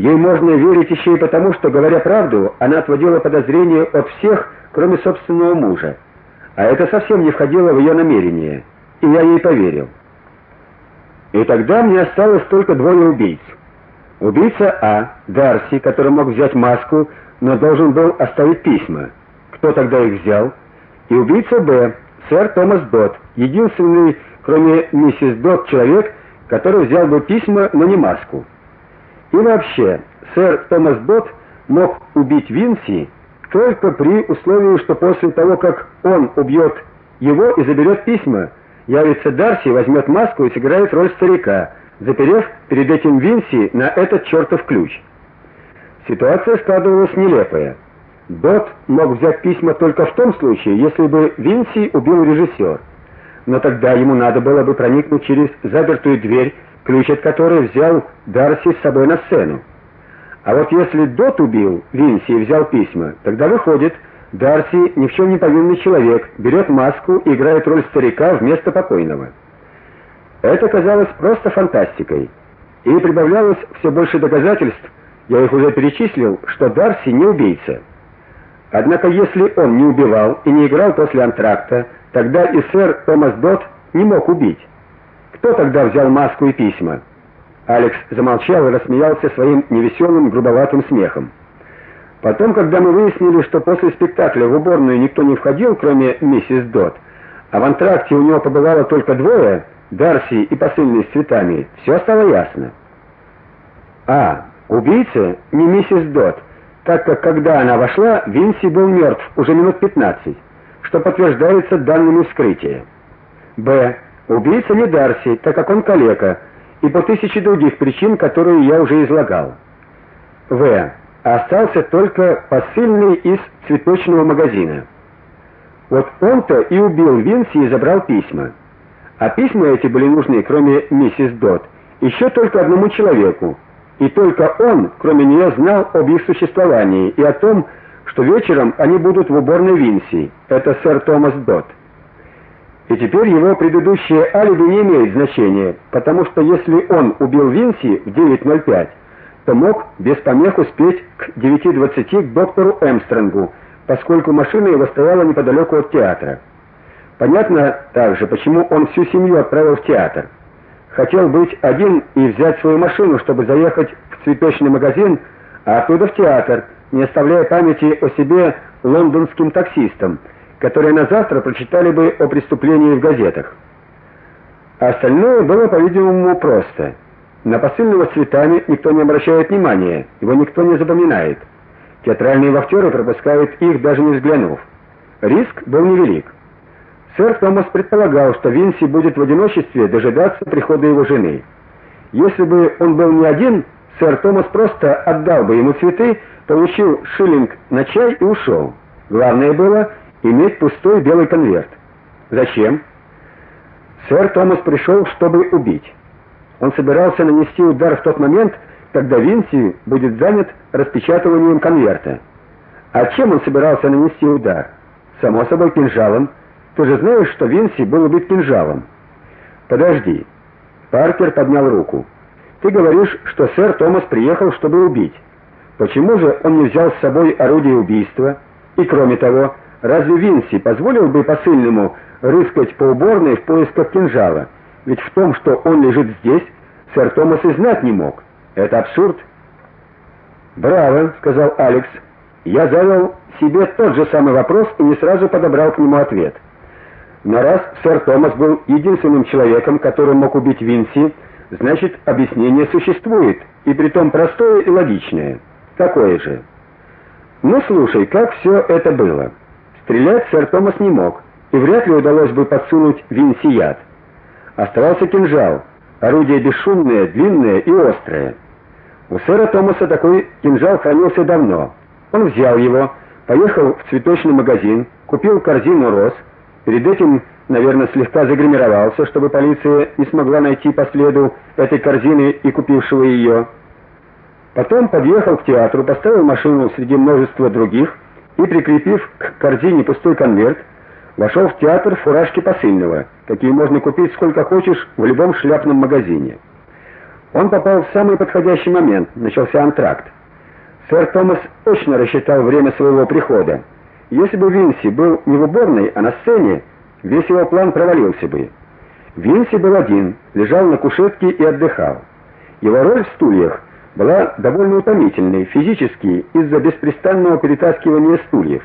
Ей можно верить еще и потому, что говоря правду, она отводила подозрения от всех, кроме собственного мужа. А это совсем не входило в ее намерение, и я ей поверил. И тогда мне осталось только двое убийц. Убийца А, Дарси, который мог взять маску, но должен был оставить письма. Кто тогда их взял? И убийца Б, сэр Томас Дот, единственный, кроме миссис Дот, человек, который взял бы письма, но не маску. И вообще, сэр Томас Дот мог убить Винси только при условии, что после того, как он убьет его и заберет письма, явится Дарси, возьмет маску и сыграет роль старика, заперев перед этим Винси на этот чертов ключ. Ситуация складывалась нелепая. Дот мог взять письма только в том случае, если бы Винси убил режиссер. Но тогда ему надо было бы проникнуть через запертую дверь, ключ от которой взял Дарси с собой на сцену. А вот если Дот убил Винси и взял письма, тогда выходит, Дарси ни в чем не повинный человек, берет маску и играет роль старика вместо покойного. Это казалось просто фантастикой. И прибавлялось все больше доказательств, я их уже перечислил, что Дарси не убийца. Однако если он не убивал и не играл после антракта, тогда и сэр Томас Дот не мог убить. Кто тогда взял маску и письма? Алекс замолчал и рассмеялся своим невеселым, грубоватым смехом. Потом, когда мы выяснили, что после спектакля в уборную никто не входил, кроме миссис Дот, а в антракте у него побывало только двое, Дарси и посыльный с цветами, все стало ясно. А, убийца не миссис Дот, так как когда она вошла, Винси был мертв уже минут 15, что подтверждается данными вскрытия. Б. Убийца не Дарси, так как он калека, и по тысяче других причин, которые я уже излагал. В. Остался только посыльный из цветочного магазина. Вот он-то и убил Винси и забрал письма. А письма эти были нужны, кроме миссис Дот, еще только одному человеку. И только он, кроме нее, знал об их существовании и о том, что вечером они будут в уборной Винси. Это сэр Томас Дот. И теперь его предыдущее алиби не имеет значения, потому что если он убил Винси в 9:05, то мог без помех успеть к 9:20 к доктору Эмстронгу, поскольку машина его стояла неподалеку от театра. Понятно также, почему он всю семью отправил в театр. Хотел быть один и взять свою машину, чтобы заехать в цветочный магазин, а оттуда в театр, не оставляя памяти о себе лондонским таксистам которые на завтра прочитали бы о преступлении в газетах. А остальное было, по-видимому, просто. На посыльного с цветами никто не обращает внимания, его никто не запоминает. Театральные вахтеры пропускают их, даже не взглянув. Риск был невелик. Сэр Томас предполагал, что Винси будет в одиночестве дожидаться прихода его жены. Если бы он был не один, сэр Томас просто отдал бы ему цветы, получил шиллинг на чай и ушел. Главное было иметь пустой белый конверт. Зачем? Сэр Томас пришел, чтобы убить. Он собирался нанести удар в тот момент, когда Винси будет занят распечатыванием конверта. А чем он собирался нанести удар? Само собой кинжалом. Ты же знаешь, что Винси был убит кинжалом. Подожди. Паркер поднял руку. Ты говоришь, что сэр Томас приехал, чтобы убить. Почему же он не взял с собой орудие убийства? И кроме того, Разве Винси позволил бы посыльному рыскать по уборной в поисках кинжала? Ведь в том, что он лежит здесь, сэр Томас и знать не мог. Это абсурд. "Браво", сказал Алекс. Я задал себе тот же самый вопрос и не сразу подобрал к нему ответ. Но раз сэр Томас был единственным человеком, который мог убить Винси, значит, объяснение существует, и притом простое и логичное. Какое же? Ну, слушай, как все это было? Стрелять сэр Томас не мог, и вряд ли удалось бы подсунуть Винси яд. Оставался кинжал, орудие бесшумное, длинное и острое. У сэра Томаса такой кинжал хранился давно. Он взял его, поехал в цветочный магазин, купил корзину роз. Перед этим, наверное, слегка загримировался, чтобы полиция не смогла найти по следу этой корзины и купившего ее. Потом подъехал к театру, поставил машину среди множества других и, прикрепив к корзине пустой конверт, вошел в театр в фуражке посыльного, какие можно купить сколько хочешь в любом шляпном магазине. Он попал в самый подходящий момент, начался антракт. Сэр Томас точно рассчитал время своего прихода. Если бы Винси был не в уборной, а на сцене, весь его план провалился бы. Винси был один, лежал на кушетке и отдыхал. Его роль в стульях была довольно утомительной физически из-за беспрестанного перетаскивания стульев.